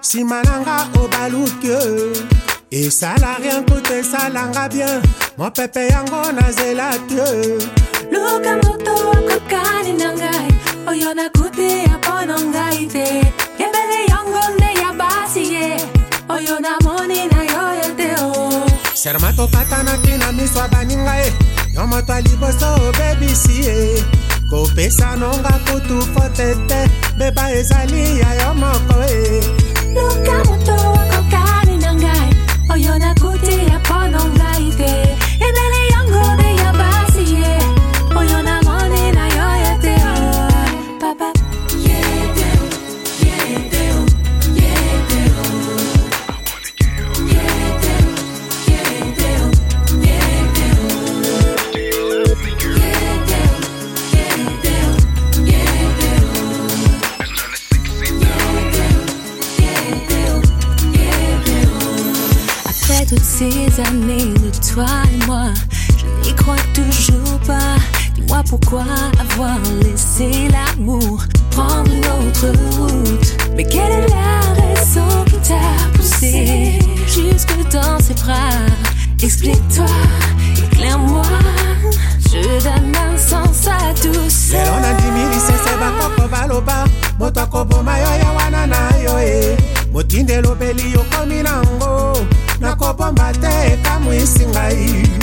nsima nanga obaluki esala rien kuta esalanga bien mopepe yango nazela te luka moto akokani na ngai oyo nakuti ya mpona ngai te yembele yango nde ya basi ye oyo namoni na yo ye te o serma tokatanaki na miso abaninga ye yo moto ya liboso obebisi ye kopesa nonga kutu fote te beba ezali ya yo moko e ces années de toi et moi, je n'y crois toujours pas. Dis-moi pourquoi avoir laissé l'amour prendre une autre route. Mais quelle est la raison qui t'a poussé jusque dans ses bras Explique-toi, éclaire-moi. Je donne un sens à tous. Lelo C'est dimili sese bakoko c'est motoko ma yo ya wanana yo e eh. motindelo beli yo komi nango nakobomba te ekamwisi ngai